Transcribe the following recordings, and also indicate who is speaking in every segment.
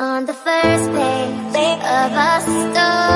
Speaker 1: On the first page of a story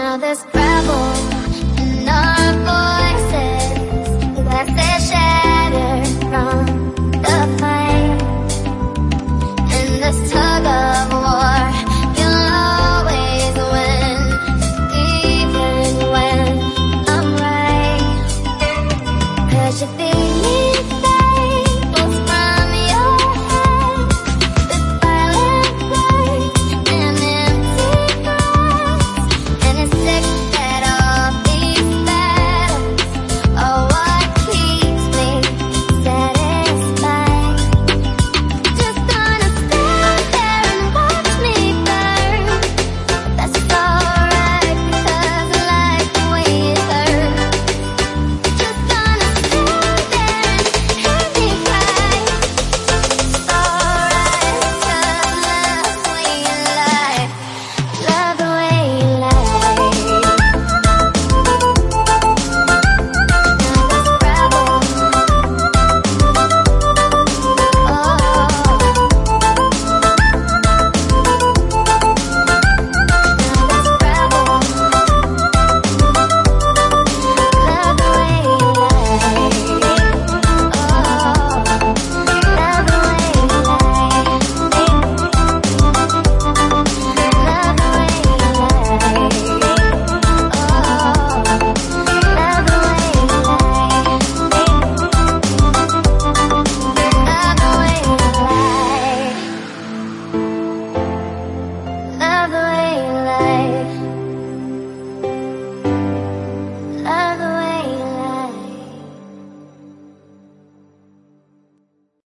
Speaker 1: Now there's trouble in our voices. Shattered from the fight In this tug of war You'll always win. Even when I'm right. Cause you feel